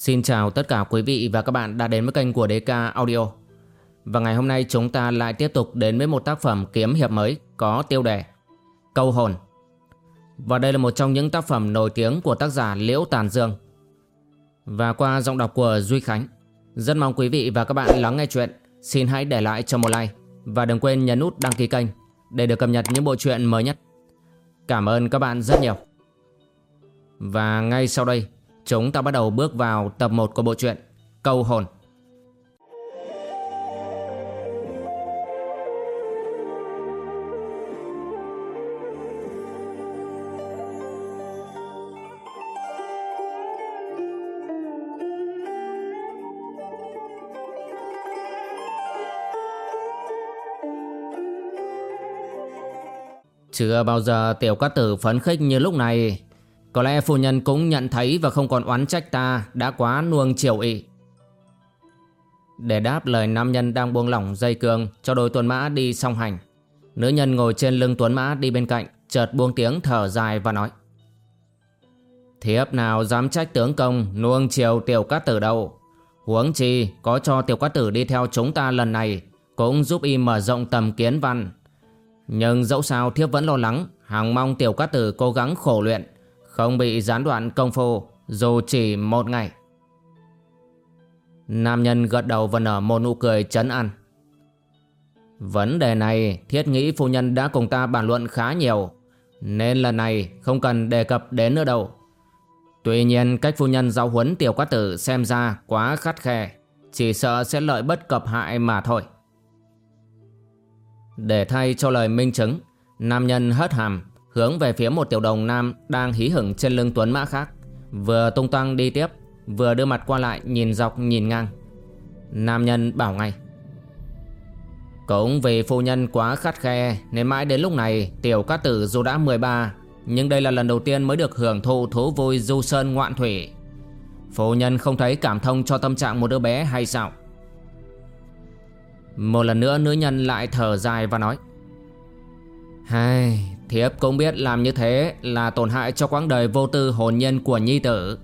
Xin chào tất cả quý vị và các bạn đã đến với kênh của DK Audio. Và ngày hôm nay chúng ta lại tiếp tục đến với một tác phẩm kiếm hiệp mới có tiêu đề Câu hồn. Và đây là một trong những tác phẩm nổi tiếng của tác giả Liễu Tàn Dương. Và qua giọng đọc của Duy Khánh, rất mong quý vị và các bạn lắng nghe chuyện. Xin hãy để lại cho một like và đừng quên nhấn nút đăng ký kênh để được cập nhật những bộ truyện mới nhất. Cảm ơn các bạn rất nhiều. Và ngay sau đây Chúng ta bắt đầu bước vào tập 1 của bộ truyện Câu hồn. Chưa bao giờ tiểu cát tử phấn khích như lúc này có lẽ phu nhân cũng nhận thấy và không còn oán trách ta đã quá nuông chiều ị. Để đáp lời nam nhân đang buông lỏng dây cương cho đôi tuần mã đi song hành. Nữ nhân ngồi trên lưng tuấn mã đi bên cạnh, chợt buông tiếng thở dài và nói. Thiếp nào dám trách tướng công nuông chiều tiểu cát tử đâu. Huống chi có cho tiểu cát tử đi theo chúng ta lần này cũng giúp y mở rộng tầm kiến văn. Nhưng dẫu sao thiếp vẫn lo lắng, hàng mong tiểu cát tử cố gắng khổ luyện không bị gián đoạn công phu, dù chỉ một ngày. Nam nhân gật đầu và nở một nụ cười chấn an. Vấn đề này, thiết nghĩ phu nhân đã cùng ta bàn luận khá nhiều, Nên lần này không cần đề cập đến nữa đâu Tuy nhiên, cách phu nhân giáo huấn tiểu quát tử xem ra quá khắt khe, Chỉ sợ sẽ lợi bất cập hại mà thôi Để thay cho lời minh chứng, Nam nhân hất hàm Hướng về phía một tiểu đồng nam đang hí hửng trên lưng tuấn mã khác. Vừa tung tăng đi tiếp Vừa đưa mặt qua lại nhìn dọc nhìn ngang. Nam nhân bảo ngay Cũng vì phu nhân quá khắt khe Nên mãi đến lúc này Tiểu cát tử dù đã 13 Nhưng đây là lần đầu tiên mới được hưởng thụ thú vui du sơn ngoạn thủy. Phu nhân không thấy cảm thông cho tâm trạng một đứa bé hay sao? Một lần nữa nữ nhân lại thở dài và nói Hai, thiếp cũng biết làm như thế là tổn hại cho quãng đời vô tư hồn nhân của nhi tử.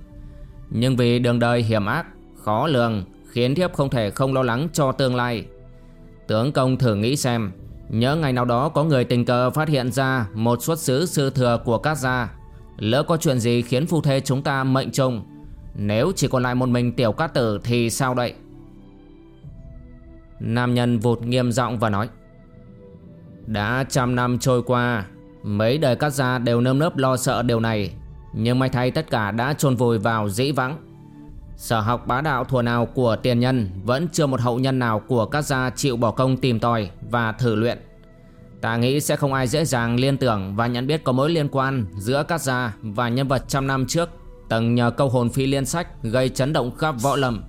Nhưng vì đường đời hiểm ác, khó lường khiến thiếp không thể không lo lắng cho tương lai. Tướng công thử nghĩ xem, nhớ ngày nào đó có người tình cờ phát hiện ra một xuất xứ sư thừa của các gia. Lỡ có chuyện gì khiến phu thê chúng ta mệnh trùng, nếu chỉ còn lại một mình tiểu cát tử thì sao đây? Nam nhân vụt nghiêm giọng và nói đã trăm năm trôi qua Mấy đời cắt gia đều nơm nớp lo sợ điều này, Nhưng may thay tất cả đã chôn vùi vào dĩ vắng Sở học bá đạo thùa nào của tiền nhân Vẫn chưa một hậu nhân nào của các gia chịu bỏ công tìm tòi và thử luyện. Ta nghĩ sẽ không ai dễ dàng liên tưởng và nhận biết có mối liên quan giữa các gia và nhân vật trăm năm trước, Từng nhờ câu hồn phi liên sách gây chấn động khắp võ lâm.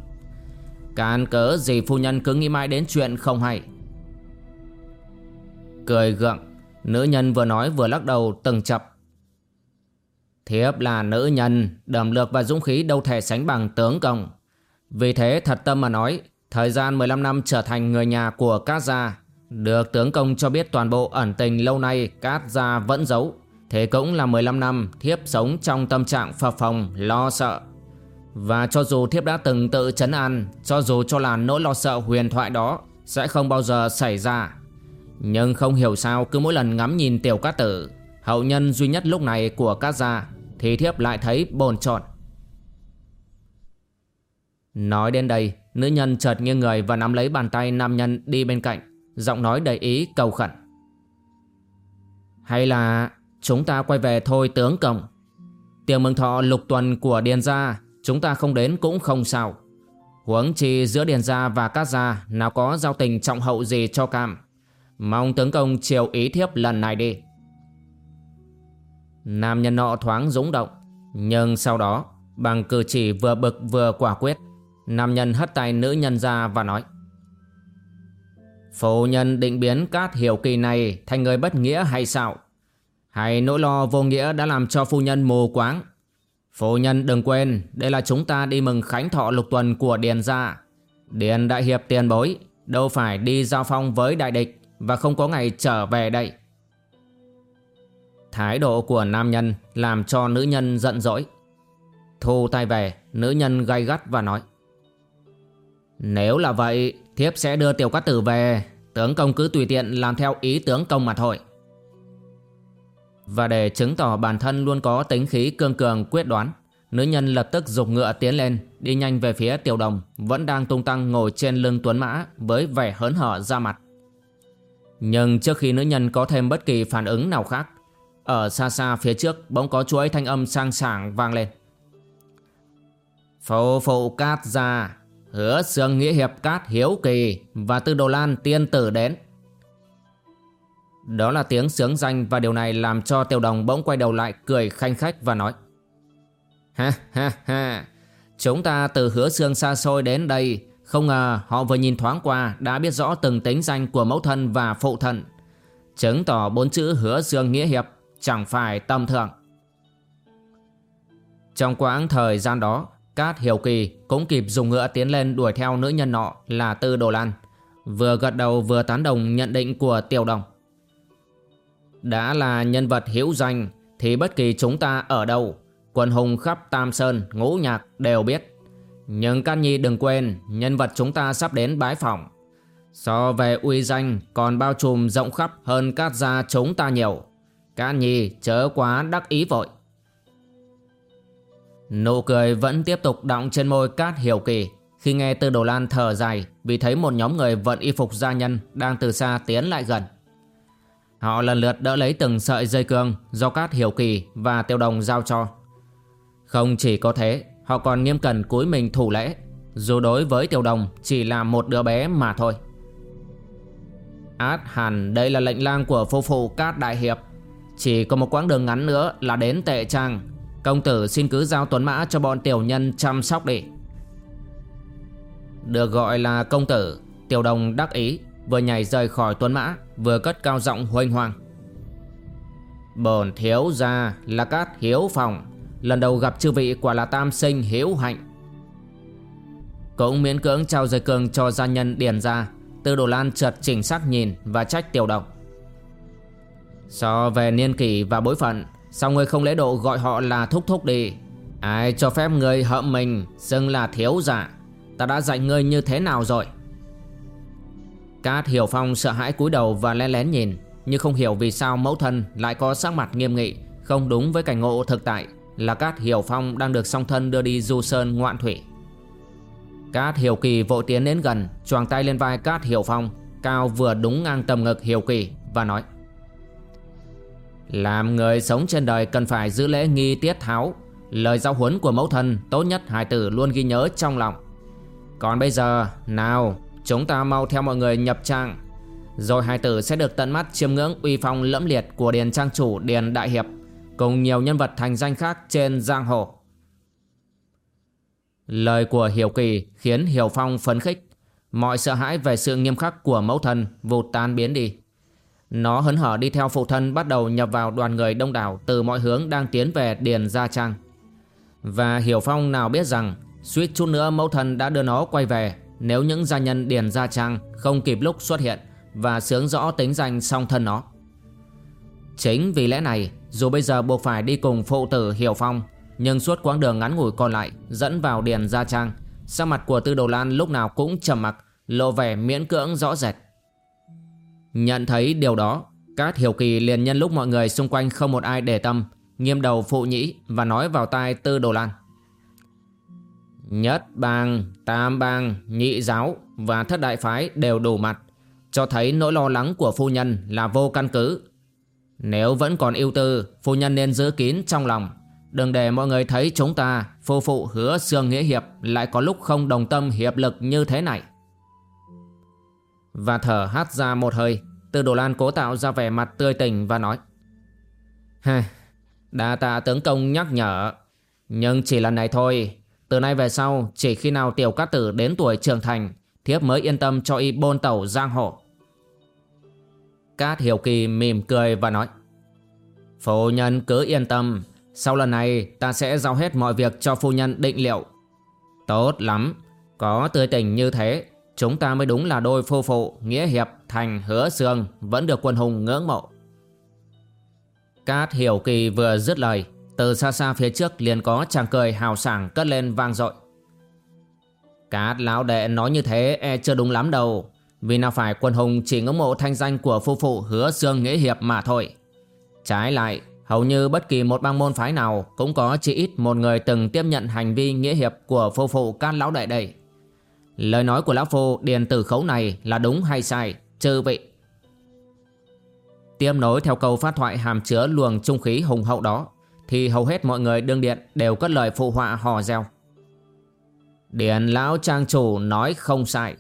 Cán cớ gì phu nhân cứ nghĩ mãi đến chuyện không hay. Cười gượng. Nữ nhân vừa nói vừa lắc đầu từng chập. Thiếp là nữ nhân Đầm lược và dũng khí đâu thể sánh bằng tướng công. Vì thế thật tâm mà nói Thời gian 15 năm trở thành người nhà của Cát Gia. Được tướng công cho biết toàn bộ ẩn tình lâu nay Cát Gia vẫn giấu. Thế cũng là 15 năm thiếp sống trong tâm trạng phập phòng, lo sợ. Và cho dù thiếp đã từng tự chấn an Cho dù cho là nỗi lo sợ huyền thoại đó Sẽ không bao giờ xảy ra nhưng không hiểu sao cứ mỗi lần ngắm nhìn tiểu cát tử, Hậu nhân duy nhất lúc này của cát gia Thì thiếp lại thấy bồn trọn Nói đến đây, Nữ nhân chợt nghiêng người và nắm lấy bàn tay nam nhân đi bên cạnh, Giọng nói đầy ý cầu khẩn. Hay là chúng ta quay về thôi tướng công. Tiệc mừng thọ lục tuần của Điền Gia, Chúng ta không đến cũng không sao. Huống chi giữa Điền Gia và Cát Gia, Nào có giao tình trọng hậu gì cho cam. Mong tướng công chiều ý thiếp lần này đi. Nam nhân nọ thoáng rúng động, Nhưng sau đó, Bằng cử chỉ vừa bực vừa quả quyết, Nam nhân hất tay nữ nhân ra và nói Phu nhân định biến cát hiểu kỳ này Thành người bất nghĩa hay sao? Hay nỗi lo vô nghĩa đã làm cho phu nhân mù quáng? Phu nhân đừng quên, Đây là chúng ta đi mừng khánh thọ lục tuần của Điền gia. Điền đại hiệp tiền bối, Đâu phải đi giao phong với đại địch và không có ngày trở về đây. Thái độ của nam nhân làm cho nữ nhân giận dỗi. Thu tay về, Nữ nhân gay gắt và nói, Nếu là vậy, Thiếp sẽ đưa tiểu cát tử về Tướng công cứ tùy tiện làm theo ý tướng công mà thôi Và để chứng tỏ bản thân luôn có tính khí cương cường, quyết đoán, Nữ nhân lập tức dục ngựa tiến lên, Đi nhanh về phía tiểu đồng, Vẫn đang tung tăng ngồi trên lưng tuấn mã Với vẻ hớn hở ra mặt nhưng trước khi nữ nhân có thêm bất kỳ phản ứng nào khác, Ở xa xa phía trước Bỗng có chuỗi thanh âm sang sảng vang lên. Phụ phụ cát ra Hứa xương nghĩa hiệp cát hiếu kỳ Và tư đồ lan tiên tử đến. Đó là tiếng sướng danh Và điều này làm cho tiêu đồng bỗng quay đầu lại Cười khanh khách và nói, Ha ha ha. Chúng ta từ hứa xương xa xôi đến đây không ngờ họ vừa nhìn thoáng qua Đã biết rõ từng tính danh của mẫu thân và phụ thân. Chứng tỏ bốn chữ hứa dương nghĩa hiệp Chẳng phải tầm thường. Trong quãng thời gian đó Cát Hiểu Kỳ cũng kịp dùng ngựa tiến lên đuổi theo nữ nhân nọ là Tư Đồ Lan Vừa gật đầu vừa tán đồng nhận định của Tiểu Đồng. Đã là nhân vật hữu danh Thì bất kỳ chúng ta ở đâu Quần hùng khắp Tam Sơn, Ngũ Nhạc đều biết. Nhưng Can Nhi đừng quên Nhân vật chúng ta sắp đến bái phỏng So về uy danh còn bao trùm rộng khắp hơn các gia chúng ta nhiều Can Nhi chớ quá đắc ý vội Nụ cười vẫn tiếp tục đọng trên môi Cát Hiểu Kỳ khi nghe Tư Đồ Lan thở dài vì thấy một nhóm người vận y phục gia nhân đang từ xa tiến lại gần. Họ lần lượt đỡ lấy từng sợi dây cương do Cát Hiểu Kỳ và Tiêu Đồng giao cho. Không chỉ có thế, họ còn nghiêm cẩn cúi mình thủ lễ, dù đối với Tiểu Đồng chỉ là một đứa bé mà thôi. Át hẳn đây là lệnh lang của phu phụ Cát Đại Hiệp. Chỉ có một quãng đường ngắn nữa là đến tệ trang. Công tử xin cứ giao tuấn mã cho bọn tiểu nhân chăm sóc đi. Được gọi là công tử Tiểu đồng đắc ý Vừa nhảy rời khỏi tuấn mã Vừa cất cao giọng huênh hoang. Bồn thiếu gia là cát hiếu phòng. Lần đầu gặp chư vị quả là tam sinh hiếu hạnh. Cũng miễn cưỡng trao dây cương cho gia nhân điền ra, Tư đồ lan chợt chỉnh sắc nhìn và trách tiểu độc. So về niên kỷ và bối phận, Sao ngươi không lễ độ gọi họ là thúc thúc đi? Ai cho phép ngươi hậm mình Xưng là thiếu giả Ta đã dạy ngươi như thế nào rồi? Cát Hiểu Phong sợ hãi cúi đầu và lén lén nhìn, Nhưng không hiểu vì sao mẫu thân lại có sắc mặt nghiêm nghị, Không đúng với cảnh ngộ thực tại. Là Cát Hiểu Phong đang được song thân đưa đi du sơn ngoạn thủy. Cát Hiểu Kỳ vội tiến đến gần, choàng tay lên vai Cát Hiểu Phong, Cao vừa đúng ngang tầm ngực Hiểu Kỳ Và nói, làm người sống trên đời cần phải giữ lễ nghi tiết tháo. Lời giáo huấn của mẫu thân tốt nhất hài tử luôn ghi nhớ trong lòng. Còn bây giờ, nào, chúng ta mau theo mọi người nhập trang Rồi hài tử sẽ được tận mắt chiêm ngưỡng uy phong lẫm liệt của Điền Trang Chủ Điền Đại Hiệp. Cùng nhiều nhân vật thành danh khác trên giang hồ Lời của Hiểu Kỳ khiến Hiểu Phong phấn khích Mọi sợ hãi về sự nghiêm khắc của mẫu thân vụt tan biến đi nó hấn hở đi theo phụ thân bắt đầu nhập vào đoàn người đông đảo từ mọi hướng đang tiến về Điền Gia Trang. Và Hiểu Phong nào biết rằng suýt chút nữa mẫu thân đã đưa nó quay về nếu những gia nhân Điền Gia Trang không kịp lúc xuất hiện và sướng rõ tính danh song thân nó. Chính vì lẽ này, dù bây giờ buộc phải đi cùng phụ tử Hiểu Phong, nhưng suốt quãng đường ngắn ngủi còn lại dẫn vào Điền Gia Trang, sắc mặt của Tư Đồ Lan lúc nào cũng trầm mặc, lộ vẻ miễn cưỡng rõ rệt. Nhận thấy điều đó Cát Hiểu Kỳ liền nhân lúc mọi người xung quanh không một ai để tâm Nghiêm đầu phụ nhĩ và nói vào tai Tư Đồ Lan Nhất bang, tam bang, nhị giáo và thất đại phái đều đủ mặt Cho thấy nỗi lo lắng của phu nhân là vô căn cứ nếu vẫn còn yêu tư Phu nhân nên giữ kín trong lòng. Đừng để mọi người thấy chúng ta Phu phụ hứa xương nghĩa hiệp Lại có lúc không đồng tâm hiệp lực như thế này. Và thở hát ra một hơi từ Đồ Lan cố tạo ra vẻ mặt tươi tỉnh và nói Ha, đa tạ tướng công nhắc nhở. Nhưng chỉ lần này thôi Từ nay về sau Chỉ khi nào tiểu cát tử đến tuổi trưởng thành Thiếp mới yên tâm cho y bôn tẩu giang hồ. Cát Hiểu Kỳ mỉm cười và nói, Phu nhân cứ yên tâm, Sau lần này ta sẽ giao hết mọi việc cho phu nhân định liệu. Tốt lắm, Có tươi tình như thế, Chúng ta mới đúng là đôi phu phụ Nghĩa hiệp thành hứa xương Vẫn được quân hùng ngưỡng mộ. Cát hiểu kỳ vừa dứt lời, Từ xa xa phía trước liền có chàng cười hào sảng cất lên vang dội. Cát lão đệ nói như thế e chưa đúng lắm đâu vì nào phải quân hùng chỉ ngưỡng mộ thanh danh của phu phụ hứa xương nghĩa hiệp mà thôi. Trái lại, Hầu như bất kỳ một bang môn phái nào Cũng có chỉ ít một người từng tiếp nhận hành vi nghĩa hiệp Của phu phụ can lão đệ. Đây Lời nói của lão phu điền tử khấu này là đúng hay sai, Chư vị? Tiêm nối theo câu phát thoại hàm chứa luồng trung khí hùng hậu đó, Thì hầu hết mọi người đương điện đều cất lời phụ họa hò reo. Điền lão trang chủ nói không sai.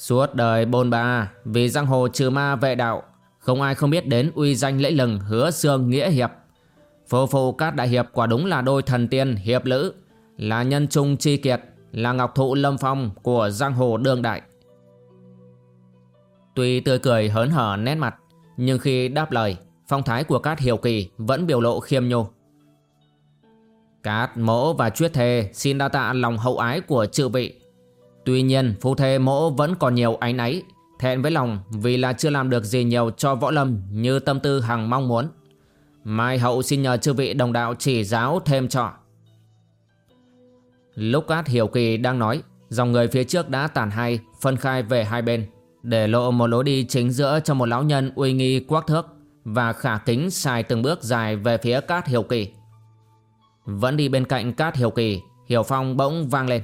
Suốt đời bôn ba Vì giang hồ trừ ma vệ đạo, Không ai không biết đến uy danh lễ lừng hứa xương nghĩa hiệp. Phô phụ các đại hiệp quả đúng là đôi thần tiên, hiệp lữ, Là nhân trung chi kiệt, Là ngọc thụ lâm phong của giang hồ đương đại. Tuy tươi cười hớn hở nét mặt, Nhưng khi đáp lời, Phong thái của Cát Hiểu Kỳ vẫn biểu lộ khiêm nhô. Cát mỗ và chuyết thề xin đa tạ lòng hậu ái của chư vị. Tuy nhiên phu thê mỗ vẫn còn nhiều áy náy Thẹn với lòng vì là chưa làm được gì nhiều cho võ lâm như tâm tư hằng mong muốn Mai hậu xin nhờ chư vị đồng đạo chỉ giáo thêm trọ Lúc Cát Hiểu Kỳ đang nói Dòng người phía trước đã tản hai phân khai về hai bên để lộ một lối đi chính giữa cho một lão nhân uy nghi quắc thước và khả kính xài từng bước dài về phía Cát Hiểu Kỳ. Vẫn đi bên cạnh Cát Hiểu Kỳ, Hiểu Phong bỗng vang lên.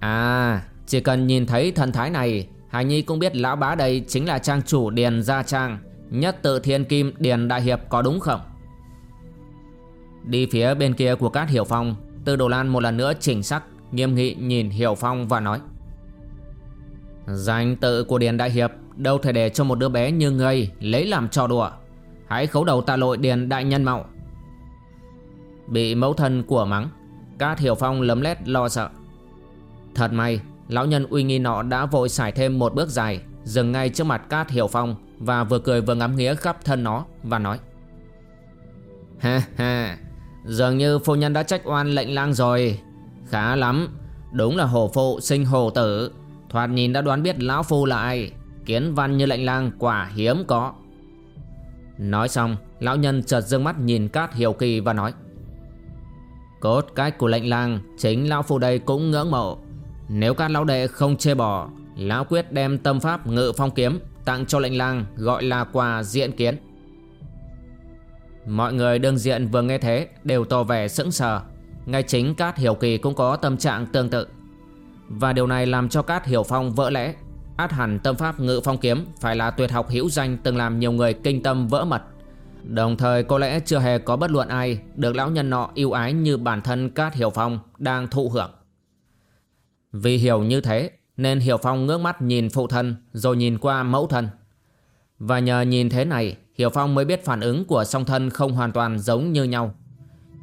À, chỉ cần nhìn thấy thần thái này, Hải Nhi cũng biết lão bá đây chính là trang chủ Điền Gia Trang, nhất tự thiên kim Điền Đại Hiệp có đúng không? Đi phía bên kia của Cát Hiểu Phong, Tư Đồ Lan một lần nữa chỉnh sắc, nghiêm nghị nhìn Hiểu Phong và nói. Danh tự của Điền Đại Hiệp đâu thể để cho một đứa bé như ngươi lấy làm trò đùa. Hãy khấu đầu tạ lội Điền Đại Nhân Mạo. Bị mẫu thân của mắng, Cát Hiểu Phong lấm lét lo sợ. Thật may, lão nhân uy nghi nọ đã vội xài thêm một bước dài, dừng ngay trước mặt Cát Hiểu Phong và vừa cười vừa ngắm nghía khắp thân nó và nói. Ha ha, dường như phu nhân đã trách oan lệnh lang rồi. Khá lắm, đúng là hổ phụ sinh hổ tử. Thoạt nhìn đã đoán biết lão phu là ai Kiến văn như lệnh lang quả hiếm có Nói xong Lão nhân chợt dương mắt nhìn Cát Hiểu Kỳ và nói Cốt cách của lệnh lang Chính lão phu đây cũng ngưỡng mộ nếu các lão đệ không chê bỏ, Lão quyết đem tâm pháp ngự phong kiếm, Tặng cho lệnh lang gọi là quà diện kiến. Mọi người đương diện vừa nghe thế Đều tỏ vẻ sững sờ. Ngay chính Cát Hiểu Kỳ cũng có tâm trạng tương tự. Và điều này làm cho Cát Hiểu Phong vỡ lẽ. Át hẳn tâm pháp ngự phong kiếm Phải là tuyệt học hữu danh từng làm nhiều người kinh tâm vỡ mật. Đồng thời có lẽ chưa hề có bất luận ai Được lão nhân nọ yêu ái như bản thân Cát Hiểu Phong đang thụ hưởng. Vì hiểu như thế, Nên Hiểu Phong ngước mắt nhìn phụ thân, Rồi nhìn qua mẫu thân. Và nhờ nhìn thế này, Hiểu Phong mới biết phản ứng của song thân không hoàn toàn giống như nhau.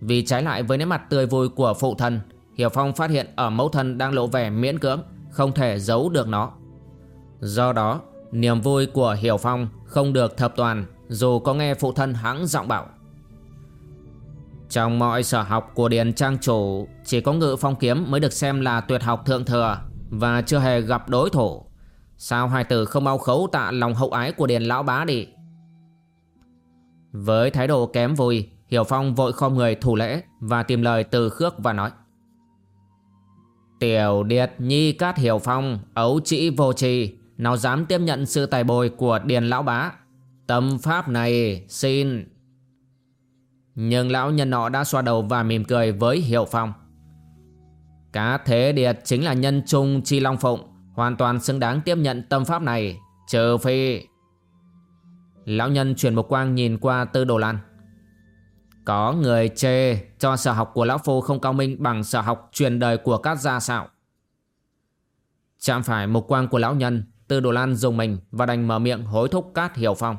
Vì trái lại với nét mặt tươi vui của phụ thân, Hiểu Phong phát hiện ở mẫu thân đang lộ vẻ miễn cưỡng, Không thể giấu được nó. Do đó, Niềm vui của Hiểu Phong không được thập toàn, Dù có nghe phụ thân hãng giọng bảo. Trong mọi sở học của Điền Trang Chủ, Chỉ có ngự phong kiếm mới được xem là tuyệt học thượng thừa Và chưa hề gặp đối thủ. Sao hai tử không mau khấu tạ lòng hậu ái của Điền Lão Bá đi? Với thái độ kém vui, Hiểu Phong vội khom người thủ lễ Và tìm lời từ khước và nói. Tiểu Điệt Nhi Cát Hiểu Phong, Ấu trĩ vô trì, Nào dám tiếp nhận sự tài bồi của Điền Lão Bá? Tâm pháp này xin nhưng lão nhân nọ đã xoa đầu và mỉm cười với Hiểu Phong Cá Thế Điệt chính là nhân trung Chi Long Phụng Hoàn toàn xứng đáng tiếp nhận tâm pháp này Trừ phi Lão nhân chuyển một quang nhìn qua tư đồ lan có người chê cho sở học của Lão Phu không cao minh bằng sở học truyền đời của các gia sạo. Chạm phải mục quang của lão nhân, Tư Đồ Lan dùng mình và đành mở miệng hối thúc Cát Hiểu Phong.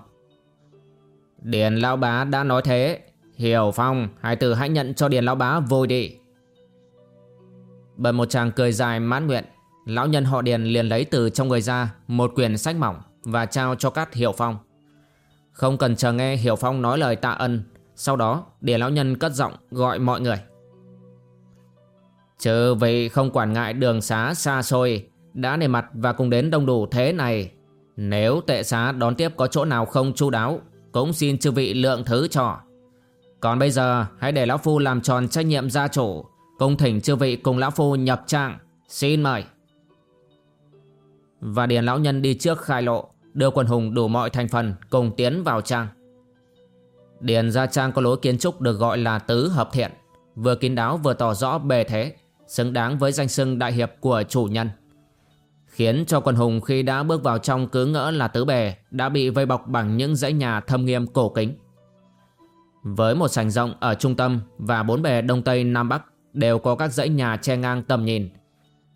Điền Lão Bá đã nói thế, Hiểu Phong, hai tử hãy nhận cho Điền Lão Bá vui đi. Bởi một chàng cười dài mãn nguyện, lão nhân họ Điền liền lấy từ trong người ra một quyển sách mỏng và trao cho Cát Hiểu Phong. Không cần chờ nghe Hiểu Phong nói lời tạ ân sau đó Điền lão nhân cất giọng gọi mọi người Chư vị không quản ngại đường xá xa xôi Đã nề mặt và cùng đến đông đủ thế này Nếu tệ xá đón tiếp có chỗ nào không chu đáo Cũng xin chư vị lượng thứ cho còn bây giờ, hãy để Lão Phu làm tròn trách nhiệm gia chủ. Công thỉnh chư vị cùng Lão Phu nhập trang Xin mời. Và Điền Lão Nhân đi trước khai lộ, Đưa quần hùng đủ mọi thành phần cùng tiến vào trang. Điền Gia Trang có lối kiến trúc được gọi là tứ hợp thiện. Vừa kín đáo vừa tỏ rõ bề thế, Xứng đáng với danh xưng đại hiệp của chủ nhân. Khiến cho quần hùng khi đã bước vào trong cứ ngỡ là tứ bề, Đã bị vây bọc bằng những dãy nhà thâm nghiêm cổ kính. Với một sảnh rộng ở trung tâm Và bốn bề đông tây nam bắc Đều có các dãy nhà che ngang tầm nhìn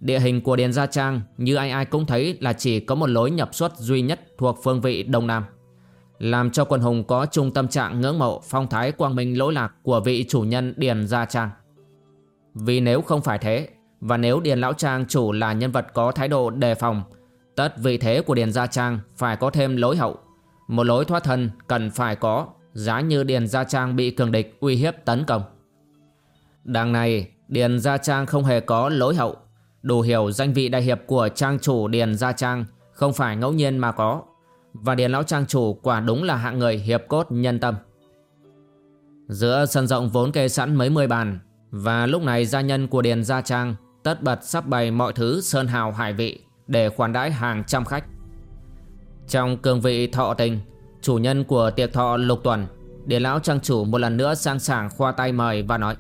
Địa hình của Điền Gia Trang Như ai ai cũng thấy là chỉ có một lối nhập xuất duy nhất Thuộc phương vị đông nam làm cho quần hùng có trung tâm trạng ngưỡng mộ phong thái quang minh lỗi lạc của vị chủ nhân Điền Gia Trang. Vì nếu không phải thế, và nếu Điền Lão Trang chủ là nhân vật có thái độ đề phòng, tất vị thế của Điền Gia Trang phải có thêm lối hậu. Một lối thoát thân cần phải có, giá như Điền Gia Trang bị cường địch uy hiếp tấn công. Đằng này, Điền Gia Trang không hề có lối hậu, đủ hiểu danh vị đại hiệp của trang chủ Điền Gia Trang không phải ngẫu nhiên mà có. Và Điền Lão Trang chủ quả đúng là hạng người hiệp cốt nhân tâm Giữa sân rộng vốn kê sẵn mấy mươi bàn Và lúc này gia nhân của Điền Gia Trang Tất bật sắp bày mọi thứ sơn hào hải vị Để khoản đãi hàng trăm khách Trong cương vị thọ tình Chủ nhân của tiệc thọ lục tuần Điền Lão Trang chủ một lần nữa sang sảng khoa tay mời và nói.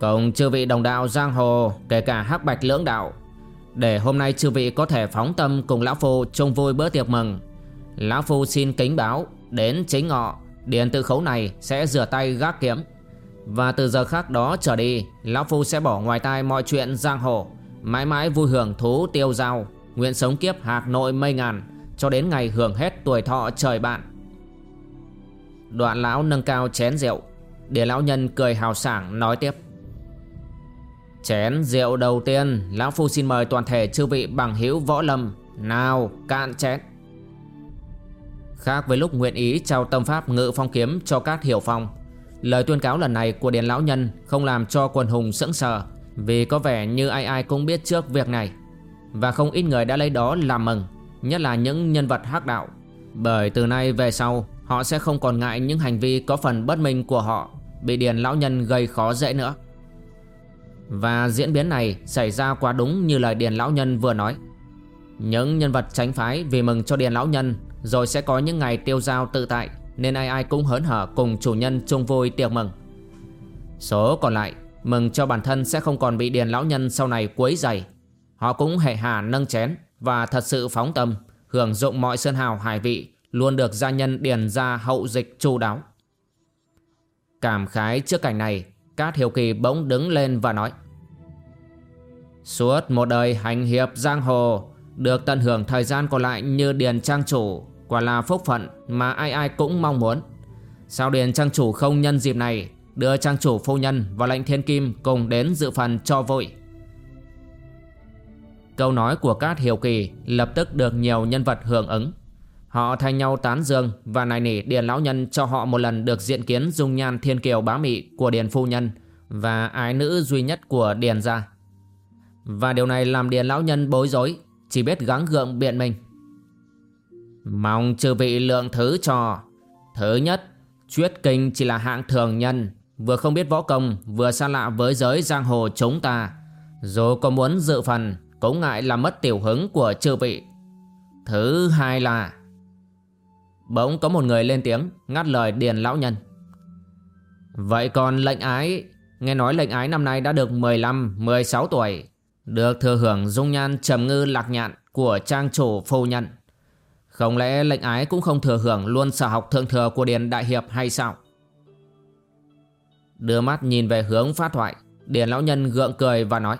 Cùng chư vị đồng đạo giang hồ, Kể cả hắc bạch lưỡng đạo, để hôm nay chư vị có thể phóng tâm cùng Lão Phu chung vui bữa tiệc mừng. Lão Phu xin kính báo, Đến chính ngọ Điền tự khấu này sẽ rửa tay gác kiếm. Và từ giờ khác đó trở đi, Lão Phu sẽ bỏ ngoài tai mọi chuyện giang hồ, Mãi mãi vui hưởng thú tiêu giao Nguyện sống kiếp hạc nội mây ngàn. Cho đến ngày hưởng hết tuổi thọ trời bạn. Đoạn lão nâng cao chén rượu, Để lão nhân cười hào sảng nói tiếp. Chén rượu đầu tiên, Lão Phu xin mời toàn thể chư vị bằng hữu võ lâm, Nào cạn chén. Khác với lúc nguyện ý trao tâm pháp ngự phong kiếm cho các hiểu phong, Lời tuyên cáo lần này của Điền Lão Nhân không làm cho quần hùng sững sờ, Vì có vẻ như ai ai cũng biết trước việc này, Và không ít người đã lấy đó làm mừng. Nhất là những nhân vật hắc đạo. Bởi từ nay về sau, Họ sẽ không còn ngại những hành vi có phần bất minh của họ, Bị Điền Lão Nhân gây khó dễ nữa. Và diễn biến này xảy ra quá đúng như lời Điền Lão Nhân vừa nói. Những nhân vật tránh phái vì mừng cho Điền Lão Nhân, Rồi sẽ có những ngày tiêu giao tự tại, Nên ai ai cũng hớn hở cùng chủ nhân chung vui tiệc mừng. Số còn lại, Mừng cho bản thân sẽ không còn bị Điền Lão Nhân sau này quấy dày Họ cũng hệ hà nâng chén. Và thật sự phóng tâm Hưởng dụng mọi sơn hào hải vị Luôn được gia nhân Điền ra hậu dịch chu đáo. Cảm khái trước cảnh này, Cát Hiểu Kỳ bỗng đứng lên và nói, Suốt một đời hành hiệp giang hồ, Được tận hưởng thời gian còn lại như Điền Trang Chủ, Quả là phúc phận mà ai ai cũng mong muốn. Sao Điền Trang Chủ không nhân dịp này Đưa Trang Chủ phu nhân và lệnh thiên kim cùng đến dự phần cho vội? Câu nói của Cát Hiểu Kỳ lập tức được nhiều nhân vật hưởng ứng Họ thay nhau tán dương và nài nỉ Điền Lão Nhân cho họ một lần được diện kiến dung nhan thiên kiều bá mị của Điền Phu Nhân và ái nữ duy nhất của Điền gia. Và điều này làm Điền Lão Nhân bối rối, chỉ biết gắng gượng biện mình. Mong chư vị lượng thứ cho. Thứ nhất, Chuyết Kinh chỉ là hạng thường nhân, vừa không biết võ công, vừa xa lạ với giới giang hồ chúng ta. Dù có muốn dự phần, cũng ngại làm mất tiểu hứng của chư vị. Thứ hai là, Bỗng có một người lên tiếng, Ngắt lời Điền Lão Nhân. Vậy còn lệnh ái, Nghe nói lệnh ái năm nay đã được 15-16 tuổi, Được thừa hưởng dung nhan trầm ngư lạc nhạn Của trang chủ phu nhân. Không lẽ lệnh ái cũng không thừa hưởng Luôn sở học thượng thừa của Điền Đại Hiệp hay sao? Đưa mắt nhìn về hướng phát thoại, Điền Lão Nhân gượng cười và nói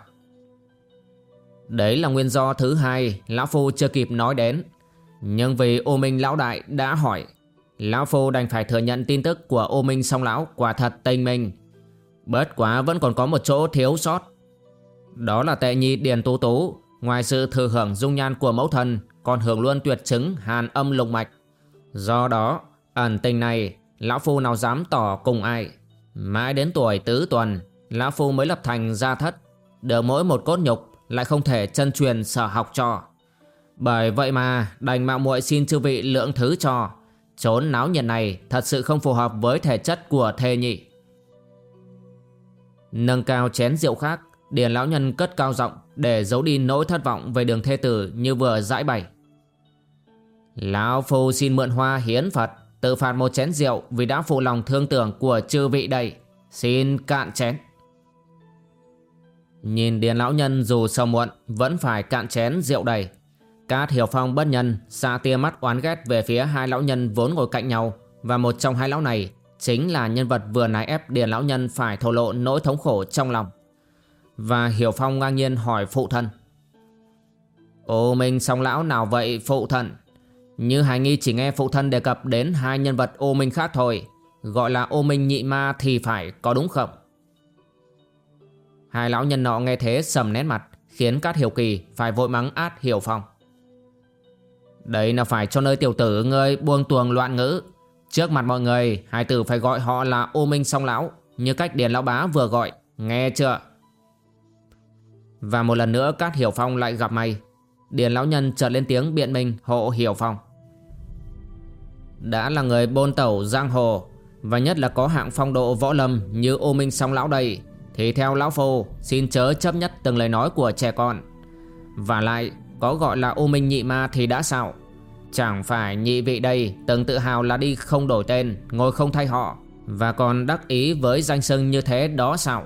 Đấy là nguyên do thứ hai Lão Phu chưa kịp nói đến. Nhưng vì ô minh lão đại đã hỏi, Lão Phu đành phải thừa nhận tin tức của ô minh song lão quả thật tinh minh. Bớt quá vẫn còn có một chỗ thiếu sót. Đó là tệ nhi Điền Tú Tú. Ngoài sự thừa hưởng dung nhan của mẫu thân, Còn hưởng luôn tuyệt chứng hàn âm lục mạch. Do đó, ẩn tình này, Lão Phu nào dám tỏ cùng ai? Mãi đến tuổi tứ tuần, Lão Phu mới lập thành gia thất, Được mỗi một cốt nhục. Lại không thể chân truyền sở học cho bởi vậy mà, đành mạo muội xin chư vị lượng thứ cho. Trốn náo nhiệt này thật sự không phù hợp với thể chất của thê nhị. Nâng cao chén rượu khác, Điền lão nhân cất cao giọng Để giấu đi nỗi thất vọng về đường thê tử như vừa giải bày. Lão Phu xin mượn hoa hiến Phật, Tự phạt một chén rượu Vì đã phụ lòng thương tưởng của chư vị đây Xin cạn chén. Nhìn Điền lão nhân dù sâu muộn, Vẫn phải cạn chén rượu đầy. Cát Hiểu Phong bất nhân, xa tia mắt oán ghét về phía hai lão nhân vốn ngồi cạnh nhau. Và một trong hai lão này Chính là nhân vật vừa nái ép Điền lão nhân phải thổ lộ nỗi thống khổ trong lòng. Và Hiểu Phong ngang nhiên hỏi phụ thân. Ô Minh song lão nào vậy phụ thân? Như Hải Nghi chỉ nghe phụ thân đề cập đến hai nhân vật ô minh khác thôi. Gọi là ô minh nhị ma thì phải, có đúng không? Hai lão nhân nọ nghe thế sầm nét mặt, Khiến cát hiểu kỳ phải vội mắng át hiểu phong. Đấy là phải cho nơi tiểu tử ngươi buông tuồng loạn ngữ. Trước mặt mọi người, Hai tử phải gọi họ là ô minh song lão, Như cách Điền Lão Bá vừa gọi, Nghe chưa? Và một lần nữa Cát Hiểu Phong lại gặp mày Điền Lão Nhân chợt lên tiếng biện minh hộ Hiểu Phong. Đã là người bôn tẩu giang hồ, Và nhất là có hạng phong độ võ lâm Như ô minh song lão đây thì theo Lão Phu, Xin chớ chấp nhất từng lời nói của trẻ con. Và lại, có gọi là ô minh nhị ma thì đã sao? Chẳng phải nhị vị đây từng tự hào là đi không đổi tên, Ngồi không thay họ, Và còn đắc ý với danh sưng như thế đó sao?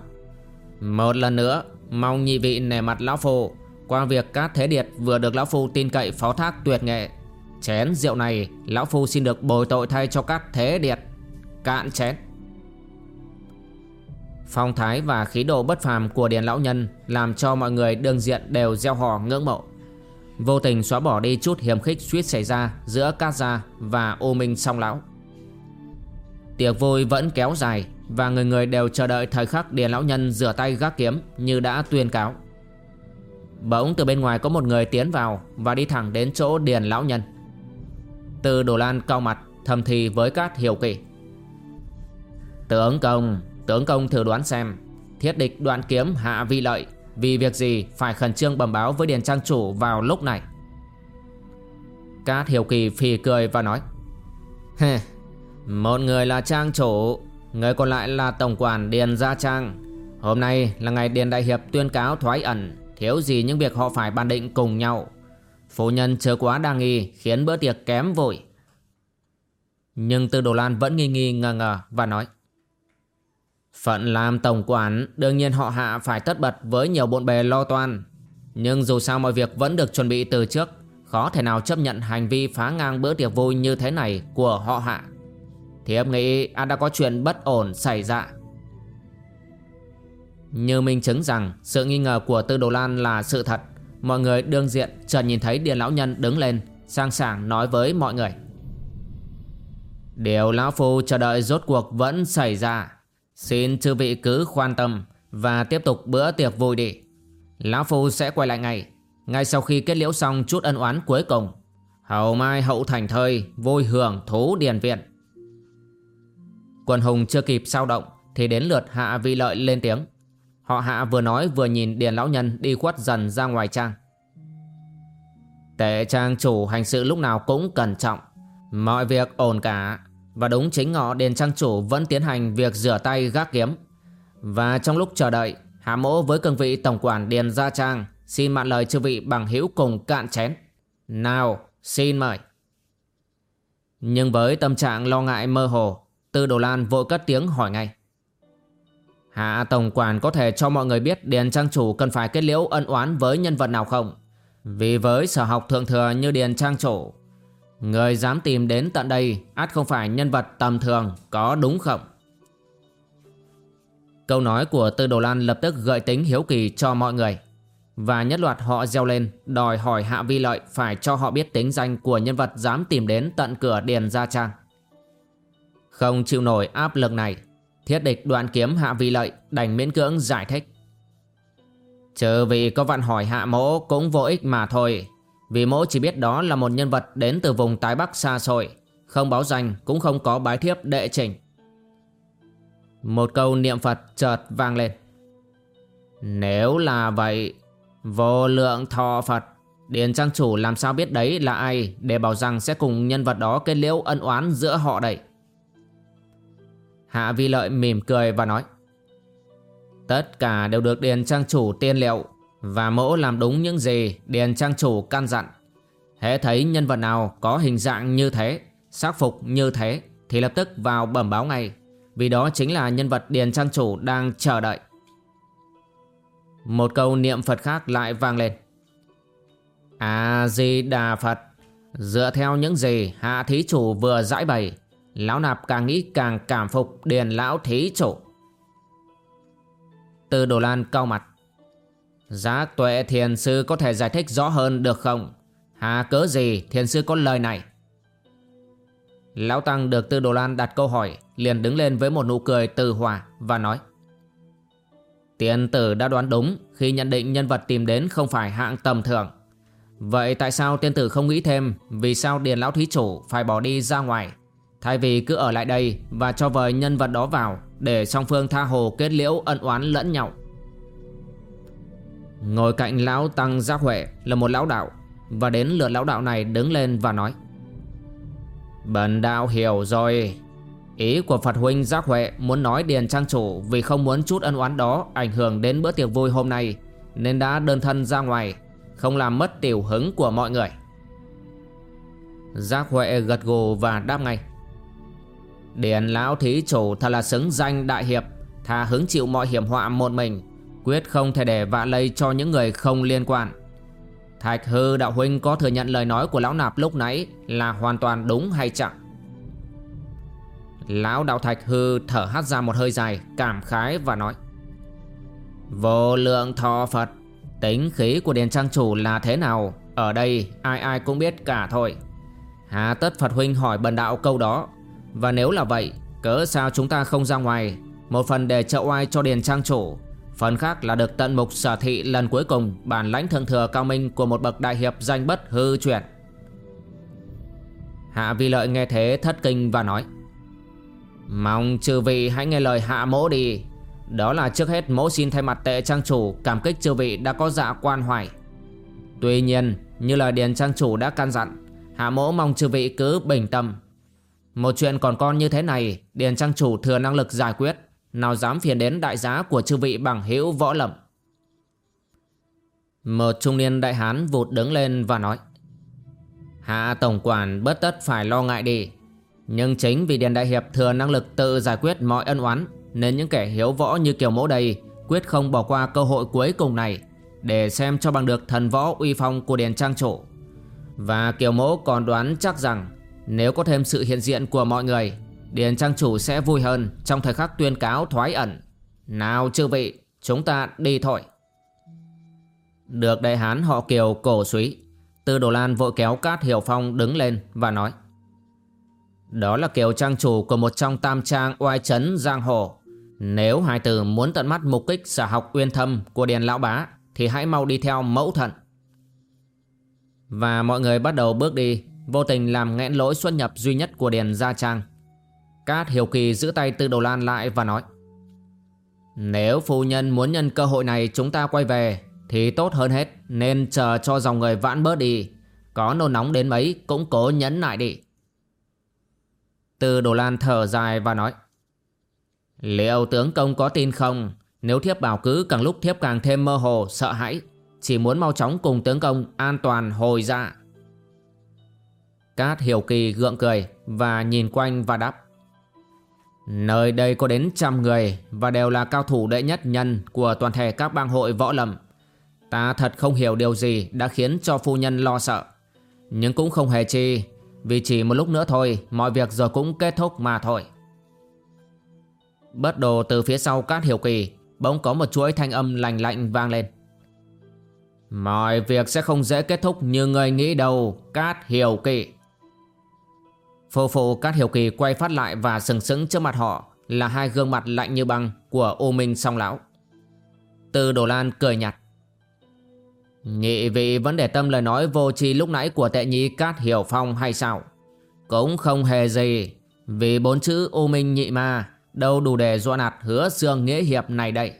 Một lần nữa, Mong nhị vị nể mặt Lão Phu. Qua việc Cát Thế Điệt vừa được Lão Phu tin cậy phó thác tuyệt nghệ, Chén rượu này Lão Phu xin được bồi tội thay cho Cát Thế Điệt. Cạn chén. Phong thái và khí độ bất phàm của Điền Lão Nhân Làm cho mọi người đương diện đều gieo hò ngưỡng mộ. Vô tình xóa bỏ đi chút hiểm khích suýt xảy ra giữa Cát Gia và ô minh song lão. Tiệc vui vẫn kéo dài Và người người đều chờ đợi thời khắc Điền Lão Nhân rửa tay gác kiếm như đã tuyên cáo. Bỗng từ bên ngoài có một người tiến vào Và đi thẳng đến chỗ Điền Lão Nhân. Từ Đồ Lan cao mặt thầm thì với Cát Hiểu Kỳ. Tướng công Tướng công thử đoán xem. Thiết địch đoạn kiếm hạ vi lợi vì việc gì phải khẩn trương bẩm báo với Điền Trang Chủ vào lúc này? Cát Hiểu Kỳ phì cười và nói Hề, Một người là Trang Chủ Người còn lại là Tổng quản Điền Gia Trang. Hôm nay là ngày Điền Đại Hiệp tuyên cáo thoái ẩn Thiếu gì những việc họ phải bàn định cùng nhau. Phu nhân chờ quá đa nghi Khiến bữa tiệc kém vội. Nhưng Tư Đồ Lan vẫn nghi nghi ngờ ngờ và nói Phận làm tổng quản đương nhiên họ hạ phải tất bật với nhiều bộn bề lo toan. Nhưng dù sao mọi việc vẫn được chuẩn bị từ trước, khó thể nào chấp nhận hành vi phá ngang bữa tiệc vui như thế này của họ hạ. Thiếp nghĩ anh đã có chuyện bất ổn xảy ra. Như minh chứng rằng sự nghi ngờ của Tư Đồ Lan là sự thật, mọi người đương diện chợt nhìn thấy Điền Lão Nhân đứng lên, sang sảng nói với mọi người. Điều Lão Phu chờ đợi rốt cuộc vẫn xảy ra. Xin chư vị cứ khoan tâm Và tiếp tục bữa tiệc vui đi. Lão Phu sẽ quay lại ngay. Ngay sau khi kết liễu xong chút ân oán cuối cùng Hậu mai hậu thành thời Vui hưởng thú điền viện. Quần hùng chưa kịp sao động Thì đến lượt hạ vị lợi lên tiếng. Họ hạ vừa nói vừa nhìn điền lão nhân Đi khuất dần ra ngoài trang. Tệ trang chủ hành sự lúc nào cũng cẩn trọng, Mọi việc ổn cả và đúng chính ngọ, đền Trang Chủ vẫn tiến hành việc rửa tay gác kiếm. Và trong lúc chờ đợi, Hạ mỗ với cương vị Tổng quản Điền Gia Trang Xin mạn lời chư vị bằng hữu cùng cạn chén. Nào, xin mời. Nhưng với tâm trạng lo ngại mơ hồ, Tư Đồ Lan vội cất tiếng hỏi ngay. Hạ Tổng quản có thể cho mọi người biết Điền Trang Chủ cần phải kết liễu ân oán với nhân vật nào không? Vì với sở học thượng thừa như Điền Trang Chủ Người dám tìm đến tận đây, át không phải nhân vật tầm thường, có đúng không? Câu nói của Tư Đồ Lan lập tức gợi tính hiếu kỳ cho mọi người. Và nhất loạt họ gieo lên, đòi hỏi Hạ Vi Lợi phải cho họ biết tính danh của nhân vật dám tìm đến tận cửa Điền Gia Trang. Không chịu nổi áp lực này, Thiết địch đoạn kiếm Hạ Vi Lợi đành miễn cưỡng giải thích. Chờ vì có vặn hỏi Hạ Mỗ cũng vô ích mà thôi vì mỗ chỉ biết đó là một nhân vật đến từ vùng tái bắc xa xôi. Không báo danh, cũng không có bái thiếp đệ trình. Một câu niệm Phật chợt vang lên. Nếu là vậy, Vô lượng thọ Phật, Điền trang chủ làm sao biết đấy là ai Để bảo rằng sẽ cùng nhân vật đó kết liễu ân oán giữa họ đây? Hạ Vi Lợi mỉm cười và nói, Tất cả đều được Điền trang chủ tiên liệu. Và mẫu làm đúng những gì Điền trang chủ căn dặn. Hễ thấy nhân vật nào có hình dạng như thế, sắc phục như thế, Thì lập tức vào bẩm báo ngay. Vì đó chính là nhân vật Điền trang chủ đang chờ đợi. Một câu niệm Phật khác lại vang lên. A-di-đà Phật, Dựa theo những gì hạ thí chủ vừa giải bày, Lão nạp càng nghĩ càng cảm phục điền lão thí chủ. Từ Đồ Lan cao mặt. Giác tuệ thiền sư có thể giải thích rõ hơn được không? Hà, cớ gì thiền sư có lời này? Lão Tăng được Tư Đồ Lan đặt câu hỏi, Liền đứng lên với một nụ cười từ hòa Và nói Tiền tử đã đoán đúng Khi nhận định nhân vật tìm đến không phải hạng tầm thường. Vậy tại sao tiên tử không nghĩ thêm Vì sao Điền Lão Thí Chủ phải bỏ đi ra ngoài? Thay vì cứ ở lại đây Và cho vời nhân vật đó vào Để song phương tha hồ kết liễu ân oán lẫn nhau. Ngồi cạnh Lão Tăng Giác Huệ Là một lão đạo, Và đến lượt lão đạo này đứng lên và nói, Bần đạo hiểu rồi. Ý của Phật huynh Giác Huệ muốn nói Điền Trang Chủ Vì không muốn chút ân oán đó ảnh hưởng đến bữa tiệc vui hôm nay, Nên đã đơn thân ra ngoài, không làm mất tiểu hứng của mọi người. Giác Huệ gật gù và đáp ngay, Điền lão thí chủ thật là xứng danh đại hiệp Thà hứng chịu mọi hiểm họa một mình. Quyết không thể để vạ lây cho những người không liên quan. Thạch hư đạo huynh có thừa nhận lời nói của lão nạp lúc nãy Là hoàn toàn đúng hay chẳng Lão đạo thạch hư thở hắt ra một hơi dài, Cảm khái và nói, Vô lượng thọ Phật, Tính khí của Điền Trang Chủ là thế nào? Ở đây ai ai cũng biết cả thôi. Hà tất Phật Huynh hỏi bần đạo câu đó. Và nếu là vậy, Cớ sao chúng ta không ra ngoài, Một phần để trợ oai cho Điền Trang Chủ? Phần khác là được tận mục sở thị lần cuối cùng, Bản lãnh thượng thừa cao minh Của một bậc đại hiệp danh bất hư truyền. Hạ Vi Lợi nghe thế thất kinh và nói, Mong chư vị hãy nghe lời hạ mỗ đi. Đó là trước hết mẫu xin thay mặt tệ trang chủ Cảm kích chư vị đã có dạ quan hoài. Tuy nhiên, như lời điền trang chủ đã căn dặn, Hạ mẫu mong chư vị cứ bình tâm. Một chuyện còn con như thế này, Điền trang chủ thừa năng lực giải quyết. Nào dám phiền đến đại giá của chư vị bằng hữu võ lầm Một trung niên đại hán vụt đứng lên và nói, Hạ tổng quản bất tất phải lo ngại đi. Nhưng chính vì Điền Đại Hiệp thừa năng lực tự giải quyết mọi ân oán, nên những kẻ hiếu võ như Kiều Mẫu đây Quyết không bỏ qua cơ hội cuối cùng này Để xem cho bằng được thần võ uy phong của Điền Trang Chủ Và Kiều Mẫu còn đoán chắc rằng Nếu có thêm sự hiện diện của mọi người Điền Trang Chủ sẽ vui hơn Trong thời khắc tuyên cáo thoái ẩn Nào chư vị Chúng ta đi thôi Được đại hán họ Kiều cổ suý Tư Đồ Lan vội kéo Cát Hiểu Phong đứng lên và nói Đó là Kiều Trang Chủ của một trong tam trang oai chấn giang hồ nếu hai tử muốn tận mắt mục kích sở học uyên thâm của Điền Lão Bá thì hãy mau đi theo mẫu thận. Và mọi người bắt đầu bước đi, vô tình làm nghẽn lỗi xuất nhập duy nhất của Điền Gia Trang. Cát Hiểu Kỳ giữ tay Tư Đồ Lan lại và nói, Nếu phu nhân muốn nhân cơ hội này chúng ta quay về thì tốt hơn hết nên chờ cho dòng người vãn bớt đi. Có nôn nóng đến mấy cũng cố nhẫn nại đi. Tư Đồ Lan thở dài và nói, Liệu tướng công có tin không Nếu thiếp bảo cứ càng lúc thiếp càng thêm mơ hồ, Sợ hãi, Chỉ muốn mau chóng cùng tướng công an toàn hồi ra Cát hiểu kỳ gượng cười Và nhìn quanh và đáp Nơi đây có đến trăm người Và đều là cao thủ đệ nhất nhân Của toàn thể các bang hội võ lâm. Ta thật không hiểu điều gì Đã khiến cho phu nhân lo sợ. Nhưng cũng không hề chi, Vì chỉ một lúc nữa thôi, Mọi việc rồi cũng kết thúc mà thôi. Bất đồ từ phía sau Cát Hiểu Kỳ, Bỗng có một chuỗi thanh âm lành lạnh vang lên. Mọi việc sẽ không dễ kết thúc như người nghĩ đâu, Cát Hiểu Kỳ. Phô phô Cát Hiểu Kỳ quay phát lại và sừng sững trước mặt họ Là hai gương mặt lạnh như băng của U Minh song lão. Từ Đồ Lan cười nhạt. Nhị vị vẫn để tâm lời nói vô tri lúc nãy của tệ nhi, Cát Hiểu Phong hay sao? Cũng không hề gì, Vì bốn chữ U Minh nhị ma Đâu đủ để dọa nạt hứa xương nghĩa hiệp này đây.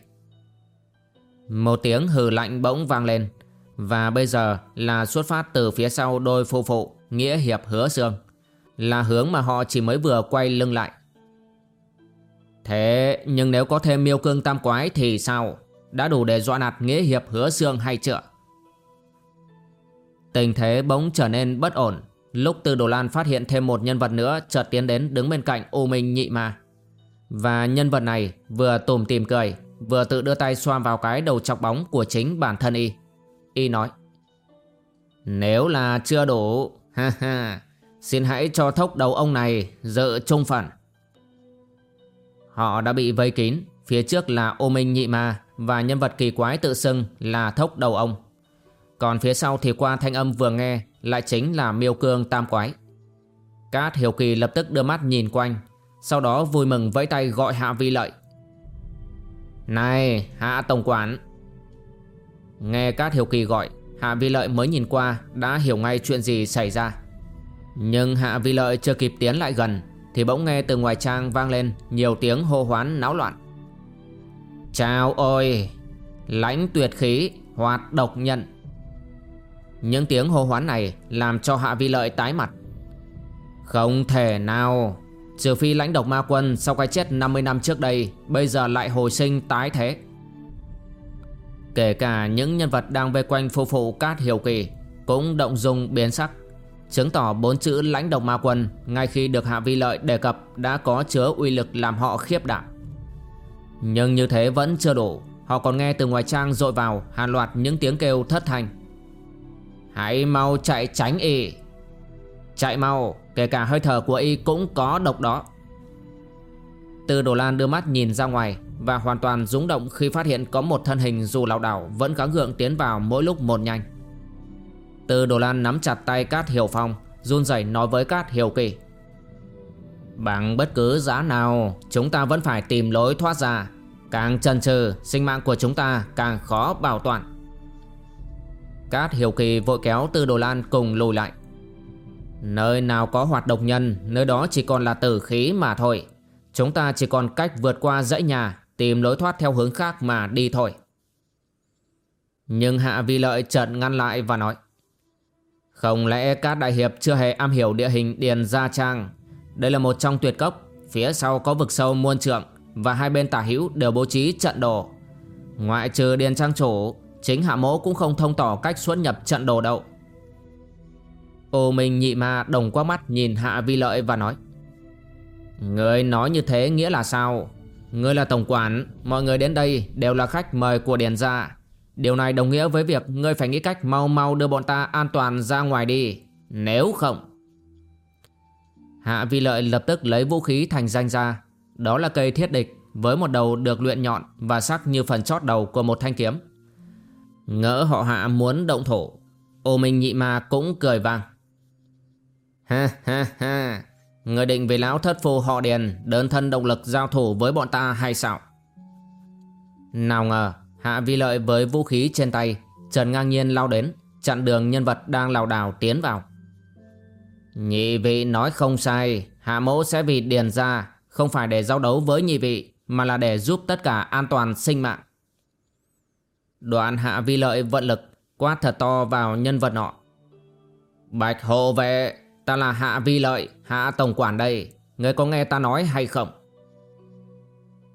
Một tiếng hừ lạnh bỗng vang lên, Và bây giờ là xuất phát từ phía sau đôi phu phụ Nghĩa Hiệp Hứa xương. Là hướng mà họ chỉ mới vừa quay lưng lại Thế nhưng nếu có thêm miêu cương tam quái thì sao? Đã đủ để dọa nạt Nghĩa Hiệp Hứa xương hay chưa? Tình thế bỗng trở nên bất ổn Lúc từ Đồ Lan phát hiện thêm một nhân vật nữa chợt tiến đến đứng bên cạnh U Minh Nhị Ma. Và nhân vật này vừa tủm tìm cười, vừa tự đưa tay xoa vào cái đầu chọc bóng của chính bản thân y. Y nói. Nếu là chưa đủ, ha ha, xin hãy cho thốc đầu ông này dự trung phận. Họ đã bị vây kín, phía trước là ô minh nhị ma và nhân vật kỳ quái tự xưng là thốc đầu ông. Còn phía sau thì qua thanh âm vừa nghe lại chính là miêu cương tam quái. Cát Hiểu Kỳ lập tức đưa mắt nhìn quanh, sau đó vui mừng vẫy tay gọi Hạ Vi Lợi. Này, Hạ Tổng Quản! Nghe Cát Hiểu Kỳ gọi, Hạ Vi Lợi mới nhìn qua đã hiểu ngay chuyện gì xảy ra. Nhưng Hạ Vi Lợi chưa kịp tiến lại gần thì bỗng nghe từ ngoài trang vang lên nhiều tiếng hô hoán náo loạn. Chào ôi! Lãnh tuyệt khí, hoạt độc nhận. Những tiếng hô hoán này làm cho Hạ Vi Lợi tái mặt. Không thể nào, trừ phi lãnh độc ma quân sau cái chết 50 năm trước đây, bây giờ lại hồi sinh tái thế. Kể cả những nhân vật đang vây quanh phu phụ Cát Hiểu Kỳ cũng động dung biến sắc, chứng tỏ bốn chữ lãnh độc ma quân ngay khi được Hạ Vi Lợi đề cập đã có chứa uy lực làm họ khiếp đảm. Nhưng như thế vẫn chưa đủ, họ còn nghe từ ngoài trang dội vào hàng loạt những tiếng kêu thất thanh. Hãy mau chạy tránh y Chạy mau Kể cả hơi thở của y cũng có độc đó Từ Đồ Lan đưa mắt nhìn ra ngoài Và hoàn toàn rúng động khi phát hiện có một thân hình dù lảo đảo Vẫn gắng gượng tiến vào mỗi lúc một nhanh từ Đồ Lan nắm chặt tay Cát Hiểu Phong, Run rẩy nói với Cát Hiểu Kỳ. Bằng bất cứ giá nào, Chúng ta vẫn phải tìm lối thoát ra. Càng chần chừ, Sinh mạng của chúng ta càng khó bảo toàn. Cát Hiểu Kỳ vội kéo Tư Đồ Lan cùng lùi lại. Nơi nào có hoạt động nhân, Nơi đó chỉ còn là tử khí mà thôi. Chúng ta chỉ còn cách vượt qua dãy nhà, Tìm lối thoát theo hướng khác mà đi thôi. Nhưng Hạ Vi Lợi chợt ngăn lại và nói. Không lẽ các Đại Hiệp chưa hề am hiểu địa hình Điền Gia Trang? Đây là một trong tuyệt cốc, Phía sau có vực sâu muôn trượng, Và hai bên tả hữu đều bố trí trận đồ. Ngoại trừ Điền Trang Chủ, Chính hạ mỗ cũng không thông tỏ cách xuất nhập trận đồ đậu Ô Minh nhị ma đồng qua mắt nhìn hạ vi lợi và nói, Người nói như thế nghĩa là sao? Ngươi là tổng quản, Mọi người đến đây đều là khách mời của Điền gia. Điều này đồng nghĩa với việc Ngươi phải nghĩ cách mau mau đưa bọn ta an toàn ra ngoài đi, Nếu không. Hạ vi lợi lập tức lấy vũ khí thành danh ra. Đó là cây thiết địch Với một đầu được luyện nhọn Và sắc như phần chót đầu của một thanh kiếm. Ngỡ họ hạ muốn động thổ, Ô Minh nhị ma cũng cười vang. Ha ha ha, Người định vì lão thất phu họ điền Đơn thân động lực giao thủ với bọn ta hay sao? Nào ngờ Hạ vi lợi với vũ khí trên tay, Trần ngang nhiên lao đến, Chặn đường nhân vật đang lào đảo tiến vào. Nhị vị nói không sai, Hạ mẫu sẽ vì điền ra Không phải để giao đấu với nhị vị, Mà là để giúp tất cả an toàn sinh mạng. Đoạn hạ vi lợi vận lực Quát thật to vào nhân vật nọ. Bạch hộ vệ, Ta là hạ vi lợi, Hạ tổng quản đây, Người có nghe ta nói hay không?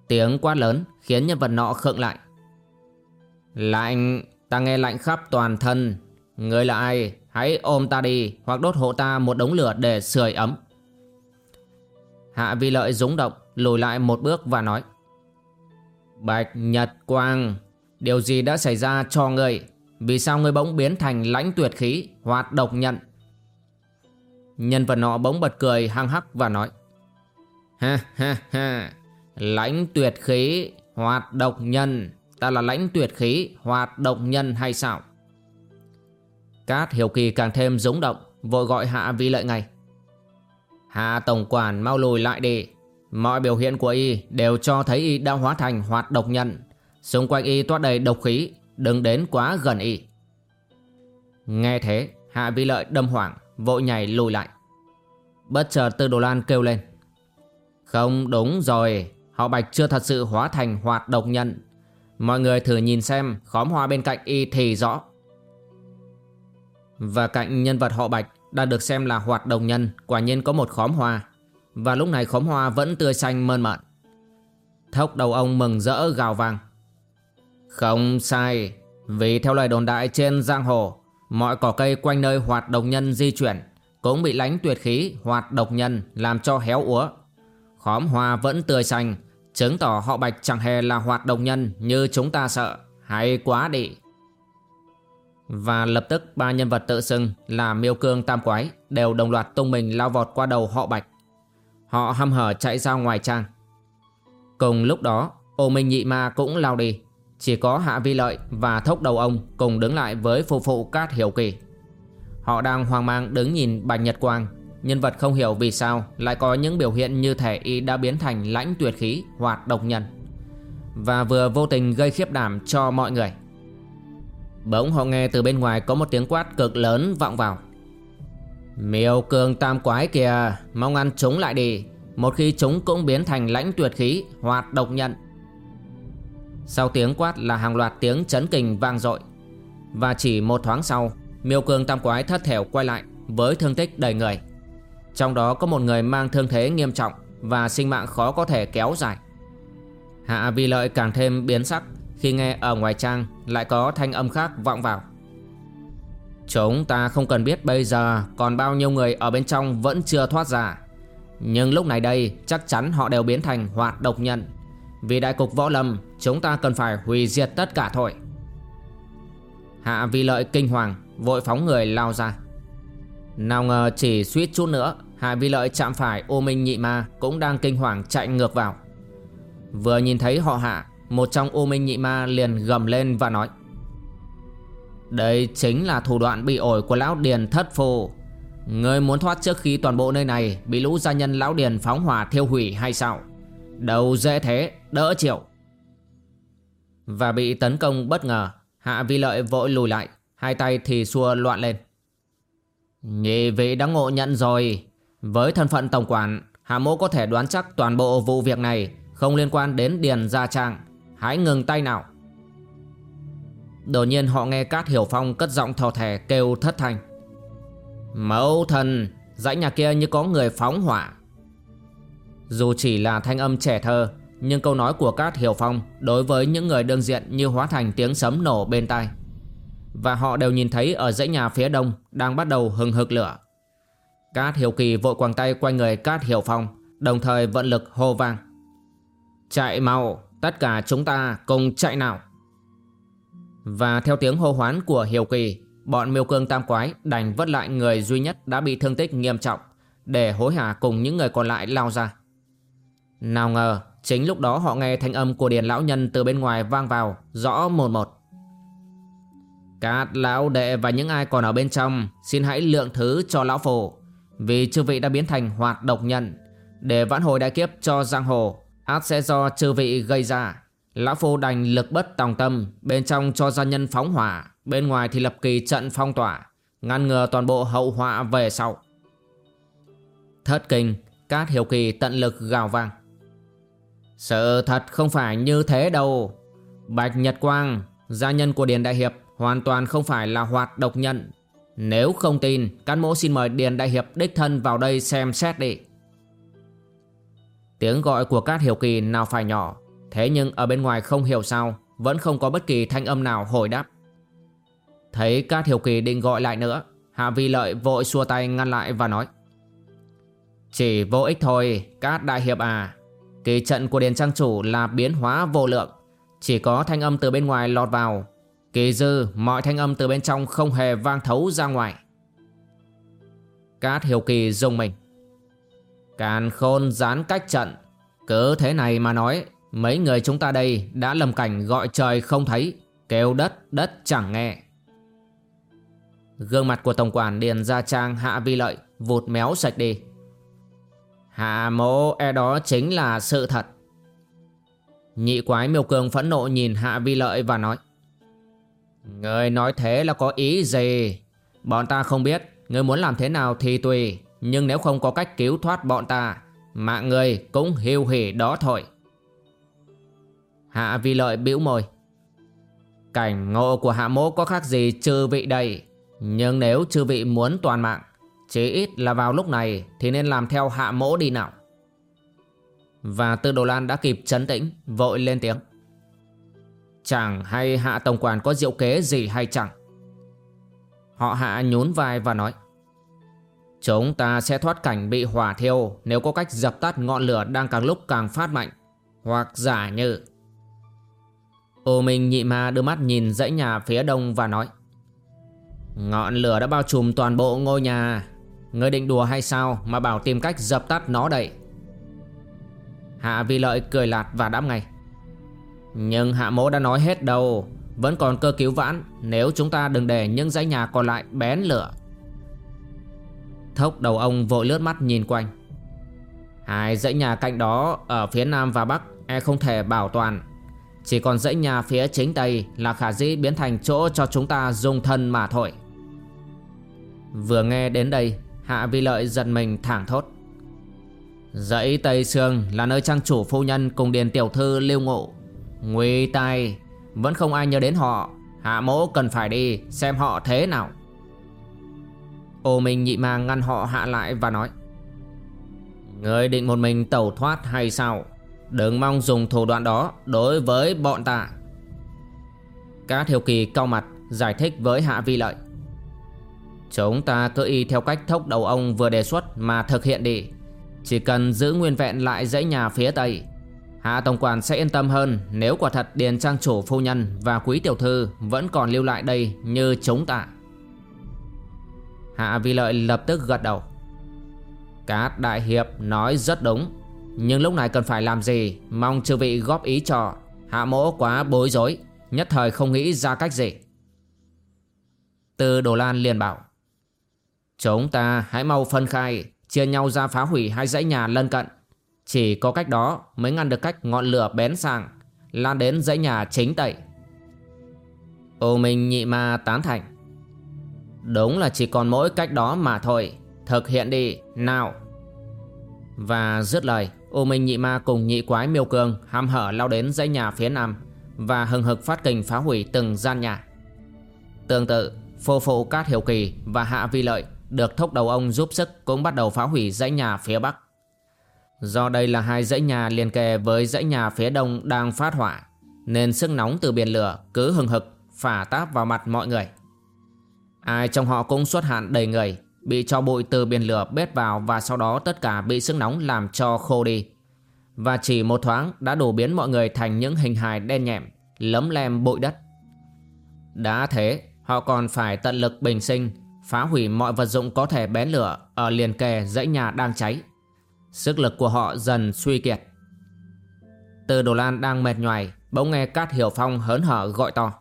Tiếng quát lớn Khiến nhân vật nọ khựng lại. Lạnh, Ta nghe lạnh khắp toàn thân. Người là ai? Hãy ôm ta đi, Hoặc đốt hộ ta một đống lửa để sưởi ấm. Hạ vi lợi rúng động, Lùi lại một bước và nói, Bạch Nhật Quang, Điều gì đã xảy ra cho ngươi? Vì sao ngươi bỗng biến thành lãnh tuyệt khí, Hoạt độc nhận? Nhân vật nọ bỗng bật cười, hăng hắc và nói, Ha ha ha, Lãnh tuyệt khí, Hoạt độc nhân. Ta là lãnh tuyệt khí, Hoạt độc nhân hay sao? Cát Hiểu Kỳ càng thêm rúng động, Vội gọi Hạ Vi Lợi ngay. Hạ Tổng Quản, mau lùi lại đi. Mọi biểu hiện của y đều cho thấy y đã hóa thành hoạt độc nhân. Xung quanh y toát đầy độc khí, Đừng đến quá gần y. Nghe thế, Hạ Vi Lợi đâm hoảng, Vội nhảy lùi lại. Bất chợt Tư Đồ Lan kêu lên. Không đúng rồi, Họ Bạch chưa thật sự hóa thành hoạt độc nhân. Mọi người thử nhìn xem Khóm hoa bên cạnh y thì rõ Và cạnh nhân vật họ Bạch đã được xem là hoạt đồng nhân quả nhiên có một khóm hoa. Và lúc này khóm hoa vẫn tươi xanh mơn mận. Thốc đầu ông mừng rỡ gào vang. Không sai, vì theo lời đồn đại trên giang hồ, mọi cỏ cây quanh nơi hoạt độc nhân di chuyển cũng bị lánh tuyệt khí hoạt độc nhân làm cho héo úa. Khóm hoa vẫn tươi xanh, chứng tỏ họ bạch chẳng hề là hoạt động nhân như chúng ta sợ. Hay quá đi. Và lập tức ba nhân vật tự xưng là miêu cương tam quái đều đồng loạt tung mình lao vọt qua đầu họ bạch. Họ hăm hở chạy ra ngoài trang. Cùng lúc đó, ô minh nhị ma cũng lao đi. Chỉ có Hạ Vi Lợi và Thốc Đầu Ông cùng đứng lại với phụ phụ Cát Hiểu Kỳ. Họ đang hoang mang đứng nhìn Bạch Nhật Quang, nhân vật không hiểu vì sao lại có những biểu hiện như thể y đã biến thành lãnh tuyệt khí hoặc độc nhân. Và vừa vô tình gây khiếp đảm cho mọi người. Bỗng họ nghe từ bên ngoài có một tiếng quát cực lớn vọng vào. Miêu cường tam quái kìa, mong ăn chúng lại đi. Một khi chúng cũng biến thành lãnh tuyệt khí hoặc độc nhận sau tiếng quát là hàng loạt tiếng chấn kình vang dội Và chỉ một thoáng sau Miêu cường tam quái thất thểu quay lại Với thương tích đầy người trong đó có một người mang thương thế nghiêm trọng Và sinh mạng khó có thể kéo dài. Hạ vi lợi càng thêm biến sắc Khi nghe ở ngoài trang Lại có thanh âm khác vọng vào. Chúng ta không cần biết bây giờ Còn bao nhiêu người ở bên trong vẫn chưa thoát ra. Nhưng lúc này đây Chắc chắn họ đều biến thành hoạt độc nhân. Vì đại cục võ lâm, Chúng ta cần phải hủy diệt tất cả thôi. Hạ vì lợi kinh hoàng, Vội phóng người lao ra. Nào ngờ chỉ suýt chút nữa, Hạ vi lợi chạm phải ô minh nhị ma Cũng đang kinh hoàng chạy ngược vào. Vừa nhìn thấy họ hạ, Một trong ô minh nhị ma liền gầm lên và nói, Đây chính là thủ đoạn bị ổi của lão điền thất phù Người muốn thoát trước khi toàn bộ nơi này Bị lũ gia nhân lão điền phóng hỏa thiêu hủy hay sao? Đầu dễ thế, Đỡ chịu. Và bị tấn công bất ngờ, Hạ vi lợi vội lùi lại, Hai tay thì xua loạn lên. Nhị vị đã ngộ nhận rồi. Với thân phận tổng quản, Hạ mỗ có thể đoán chắc toàn bộ vụ việc này Không liên quan đến Điền Gia Trang. Hãy ngừng tay nào. Đột nhiên họ nghe Cát Hiểu Phong cất giọng thò thẻ kêu thất thanh. Mẫu thần Dãy nhà kia như có người phóng hỏa. Dù chỉ là thanh âm trẻ thơ, nhưng câu nói của Cát Hiểu Phong đối với những người đơn diện như hóa thành tiếng sấm nổ bên tai. Và họ đều nhìn thấy ở dãy nhà phía đông đang bắt đầu hừng hực lửa. Cát Hiểu Kỳ vội quàng tay quanh người Cát Hiểu Phong, đồng thời vận lực hô vang. Chạy mau, tất cả chúng ta cùng chạy nào. Và theo tiếng hô hoán của Hiểu Kỳ, bọn miêu cương tam quái đành vất lại người duy nhất đã bị thương tích nghiêm trọng để hối hả cùng những người còn lại lao ra. Nào ngờ Chính lúc đó họ nghe thanh âm của Điền Lão Nhân từ bên ngoài vang vào, rõ một một. Các lão đệ và những ai còn ở bên trong, xin hãy lượng thứ cho lão phổ Vì chư vị đã biến thành hoạt độc nhân. Để vãn hồi đại kiếp cho giang hồ, ác sẽ do chư vị gây ra. Lão phu đành lực bất tòng tâm, bên trong cho gia nhân phóng hỏa, bên ngoài thì lập kỳ trận phong tỏa, ngăn ngừa toàn bộ hậu họa về sau. Thất kinh, Cát Hiểu Kỳ tận lực gào vang. Sự thật không phải như thế đâu Bạch Nhật Quang Gia nhân của Điền Đại Hiệp Hoàn toàn không phải là hoạt độc nhận Nếu không tin, Cán mỗ xin mời Điền Đại Hiệp đích thân vào đây xem xét đi. Tiếng gọi của Cát Hiểu Kỳ nào phải nhỏ, Thế nhưng ở bên ngoài không hiểu sao, Vẫn không có bất kỳ thanh âm nào hồi đáp. Thấy Cát Hiểu Kỳ định gọi lại nữa, Hạ Vi Lợi vội xua tay ngăn lại và nói, Chỉ vô ích thôi, Cát Đại Hiệp à. Kỳ trận của Điền Trang Chủ là biến hóa vô lượng. Chỉ có thanh âm từ bên ngoài lọt vào Kỳ dư mọi thanh âm từ bên trong không hề vang thấu ra ngoài. Cát Hiểu Kỳ dùng mình. Càn khôn gián cách trận. Cứ thế này mà nói, Mấy người chúng ta đây đã lầm cảnh gọi trời không thấy, Kêu đất đất chẳng nghe. Gương mặt của Tổng quản Điền Gia Trang Hạ Vi Lợi Vụt méo sạch đi. Hạ mộ e đó chính là sự thật. Nhị quái miêu cường phẫn nộ nhìn Hạ Vi Lợi và nói Người nói thế là có ý gì? Bọn ta không biết. Người muốn làm thế nào thì tùy. Nhưng nếu không có cách cứu thoát bọn ta, Mạng người cũng hiu hỉ đó thôi. Hạ Vi Lợi bĩu môi. Cảnh ngộ của hạ mố có khác gì trừ vị đây? Nhưng nếu chư vị muốn toàn mạng, Chỉ ít là vào lúc này Thì nên làm theo hạ mỗ đi nào. Và tư đồ lan đã kịp chấn tĩnh, Vội lên tiếng. Chẳng hay hạ tổng quản có diệu kế gì hay chẳng? Họ hạ nhún vai và nói, Chúng ta sẽ thoát cảnh bị hỏa thiêu Nếu có cách dập tắt ngọn lửa đang càng lúc càng phát mạnh, Hoặc giả như. Ô Minh nhị ma đưa mắt nhìn dãy nhà phía đông và nói, Ngọn lửa đã bao trùm toàn bộ ngôi nhà. Ngươi định đùa hay sao mà bảo tìm cách dập tắt nó đây? Hạ vì lợi cười lạt và đáp ngay nhưng hạ mỗ đã nói hết đâu. Vẫn còn cơ cứu vãn, Nếu chúng ta đừng để những dãy nhà còn lại bén lửa. Thốc đầu ông vội lướt mắt nhìn quanh. Hai dãy nhà cạnh đó Ở phía nam và bắc E không thể bảo toàn. Chỉ còn dãy nhà phía chính tây Là khả dĩ biến thành chỗ cho chúng ta dùng thân mà thôi. Vừa nghe đến đây, Hạ vi lợi giật mình thẳng thốt. Dãy Tây Sương là nơi trang chủ phu nhân cùng điền tiểu thư lưu ngụ. Nguy tai. Vẫn không ai nhớ đến họ. Hạ mỗ cần phải đi xem họ thế nào. Ô Minh nhị mà ngăn họ hạ lại và nói, Người định một mình tẩu thoát hay sao? Đừng mong dùng thủ đoạn đó đối với bọn ta. Cá thiều kỳ cao mặt, giải thích với hạ vi lợi, Chúng ta cứ y theo cách thốc đầu ông vừa đề xuất mà thực hiện đi. Chỉ cần giữ nguyên vẹn lại dãy nhà phía tây Hạ Tổng quản sẽ yên tâm hơn nếu quả thật Điền Trang Chủ Phu Nhân và Quý Tiểu Thư vẫn còn lưu lại đây như chống tạ. Hạ Vi Lợi lập tức gật đầu. Cát Đại Hiệp nói rất đúng, nhưng lúc này cần phải làm gì mong chư vị góp ý cho. Hạ mỗ quá bối rối, nhất thời không nghĩ ra cách gì. Từ Đồ Lan liền bảo. Chúng ta hãy mau phân khai, chia nhau ra phá hủy hai dãy nhà lân cận chỉ có cách đó mới ngăn được cách ngọn lửa bén sang Lan đến dãy nhà chính tẩy. Ô Minh nhị ma tán thành. Đúng là chỉ còn mỗi cách đó mà thôi Thực hiện đi, nào. Và dứt lời Ô Minh nhị ma cùng nhị quái miêu cương Ham hở lao đến dãy nhà phía nam Và hừng hực phát kình phá hủy từng gian nhà. Tương tự Phô phụ Cát Hiểu Kỳ và Hạ Vi Lợi Được thúc đầu ông giúp sức Cũng bắt đầu phá hủy dãy nhà phía bắc. Do đây là hai dãy nhà liền kề với dãy nhà phía đông đang phát hỏa, Nên sức nóng từ biển lửa cứ hừng hực, phả táp vào mặt mọi người. Ai trong họ cũng xuất hạn đầy người, Bị cho bụi từ biển lửa bết vào và sau đó tất cả bị sức nóng làm cho khô đi. Và chỉ một thoáng đã đủ biến mọi người thành những hình hài đen nhẹm, Lấm lem bụi đất. Đã thế, họ còn phải tận lực bình sinh, Phá hủy mọi vật dụng có thể bén lửa ở liền kề dãy nhà đang cháy. Sức lực của họ dần suy kiệt. Từ Đồ Lan đang mệt nhoài, Bỗng nghe Cát Hiểu Phong hớn hở gọi to.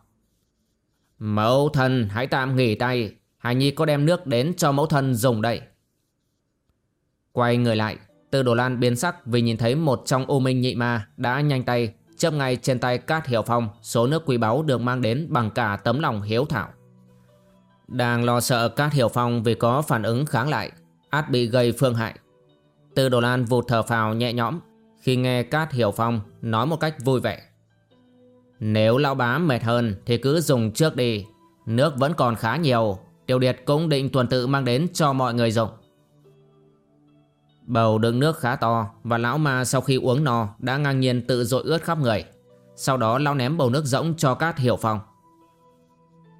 Mẫu thân, hãy tạm nghỉ tay. Hải Nhi có đem nước đến cho mẫu thân dùng đây. Quay người lại, Từ Đồ Lan biến sắc vì nhìn thấy một trong ô minh nhị ma Đã nhanh tay chớp ngay trên tay Cát Hiểu Phong Số nước quý báu được mang đến bằng cả tấm lòng hiếu thảo. Đang lo sợ Cát Hiểu Phong vì có phản ứng kháng lại, át bị gây phương hại Tư Đồ Lan vụt thở phào nhẹ nhõm khi nghe Cát Hiểu Phong nói một cách vui vẻ. Nếu lão bá mệt hơn thì cứ dùng trước đi. Nước vẫn còn khá nhiều. Tiểu Điệt cũng định tuần tự mang đến cho mọi người dùng. Bầu đựng nước khá to và lão ma sau khi uống no đã ngang nhiên tự dội ướt khắp người. Sau đó lão ném bầu nước rỗng cho Cát Hiểu Phong.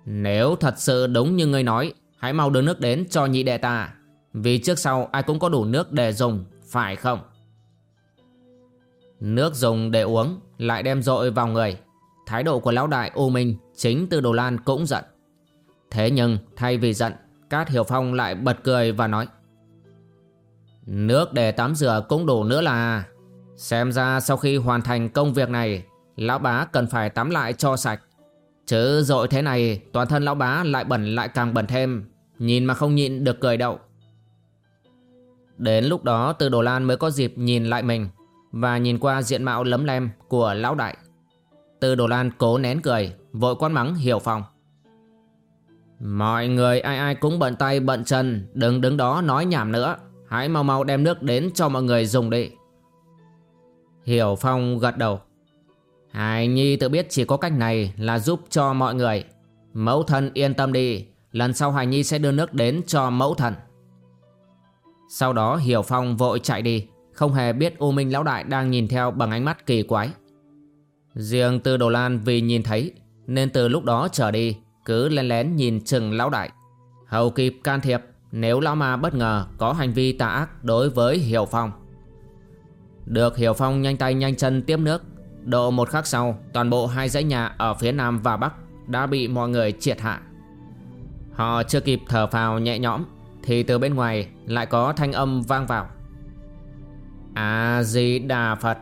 Nếu thật sự đúng như ngươi nói, hãy mau đưa nước đến cho nhị đệ ta. Vì trước sau ai cũng có đủ nước để dùng, Phải không? Nước dùng để uống Lại đem dội vào người. Thái độ của lão đại U Minh Chính từ Đồ Lan cũng giận. Thế nhưng thay vì giận, Cát Hiểu Phong lại bật cười và nói, Nước để tắm rửa cũng đủ nữa là. Xem ra sau khi hoàn thành công việc này, Lão bá cần phải tắm lại cho sạch. Chứ dội thế này, Toàn thân lão bá lại bẩn lại càng bẩn thêm. Nhìn mà không nhịn được cười đậu. Đến lúc đó từ Đồ Lan mới có dịp nhìn lại mình Và nhìn qua diện mạo lấm lem của lão đại. Từ Đồ Lan cố nén cười, Vội quát mắng Hiểu Phong. Mọi người ai ai cũng bận tay bận chân Đừng đứng đó nói nhảm nữa. Hãy mau mau đem nước đến cho mọi người dùng đi. Hiểu Phong gật đầu. Hải Nhi tự biết chỉ có cách này là giúp cho mọi người. Mẫu thân yên tâm đi, Lần sau Hải Nhi sẽ đưa nước đến cho mẫu thần sau đó Hiểu Phong vội chạy đi, Không hề biết U Minh Lão Đại đang nhìn theo bằng ánh mắt kỳ quái. Riêng Tư Đồ Lan vì nhìn thấy, Nên từ lúc đó trở đi, Cứ lén lén nhìn chừng Lão Đại. Hầu kịp can thiệp, Nếu Lão Ma bất ngờ có hành vi tà ác đối với Hiểu Phong. Được Hiểu Phong nhanh tay nhanh chân tiếp nước, Độ một khắc sau, Toàn bộ hai dãy nhà ở phía Nam và Bắc Đã bị mọi người triệt hạ. Họ chưa kịp thở phào nhẹ nhõm thì từ bên ngoài lại có thanh âm vang vào. A-di-đà Phật,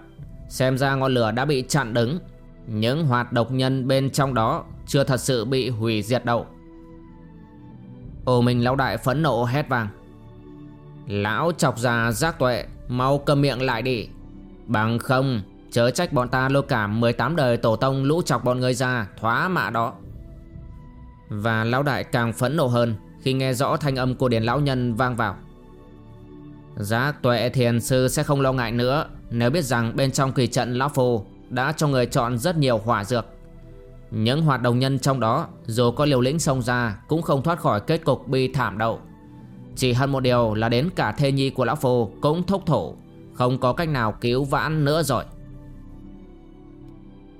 Xem ra ngọn lửa đã bị chặn đứng. Những hoạt độc nhân bên trong đó Chưa thật sự bị hủy diệt đâu. Ô Minh lão đại phẫn nộ hét vang Lão chọc già giác tuệ, Mau cầm miệng lại đi. Bằng không, Chớ trách bọn ta lôi cả 18 đời tổ tông lũ chọc bọn người ra Thoá mạ đó. Và lão đại càng phẫn nộ hơn. Khi nghe rõ thanh âm của Điền lão nhân vang vào. Giác tuệ thiền sư sẽ không lo ngại nữa, Nếu biết rằng bên trong kỳ trận lão phù Đã cho người chọn rất nhiều hỏa dược. Những hoạt động nhân trong đó, Dù có liều lĩnh xông ra, Cũng không thoát khỏi kết cục bi thảm đâu. Chỉ hơn một điều là đến cả thê nhi của lão phù Cũng thúc thủ, Không có cách nào cứu vãn nữa rồi.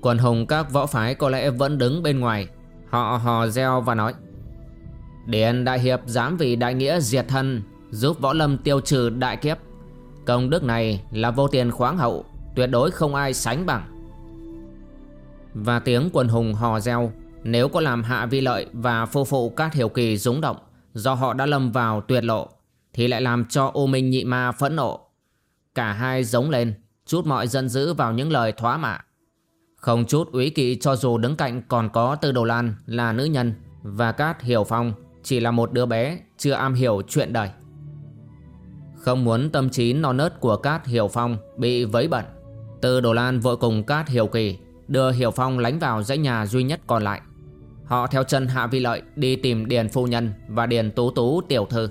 Quần hùng các võ phái có lẽ vẫn đứng bên ngoài, Họ hò reo và nói Điền Đại Hiệp dám vì đại nghĩa diệt thân Giúp võ lâm tiêu trừ đại kiếp. Công đức này là vô tiền khoáng hậu, Tuyệt đối không ai sánh bằng. Và tiếng quần hùng hò reo, Nếu có làm hạ vi lợi và phô phụ các hiểu kỳ rúng động, Do họ đã lâm vào tuyệt lộ, Thì lại làm cho ô minh nhị ma phẫn nộ. Cả hai giống lên, Chút mọi dân dữ vào những lời thoá mạ. Không chút úy kỵ cho dù đứng cạnh còn có Tư Đồ Lan là nữ nhân và Cát Hiểu Phong chỉ là một đứa bé chưa am hiểu chuyện đời. Không muốn tâm trí non nớt của Cát Hiểu Phong bị vấy bẩn, Tư Đồ Lan vội cùng Cát Hiểu Kỳ đưa Hiểu Phong lánh vào dãy nhà duy nhất còn lại. Họ theo chân Hạ Vi Lợi đi tìm Điền Phu Nhân và Điền Tú Tú Tiểu Thư.